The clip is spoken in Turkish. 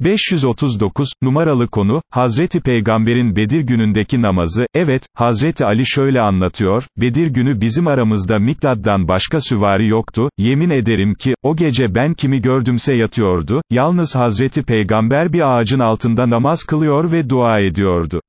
539, numaralı konu, Hazreti Peygamber'in Bedir günündeki namazı, evet, Hazreti Ali şöyle anlatıyor, Bedir günü bizim aramızda Mikdad'dan başka süvari yoktu, yemin ederim ki, o gece ben kimi gördümse yatıyordu, yalnız Hazreti Peygamber bir ağacın altında namaz kılıyor ve dua ediyordu.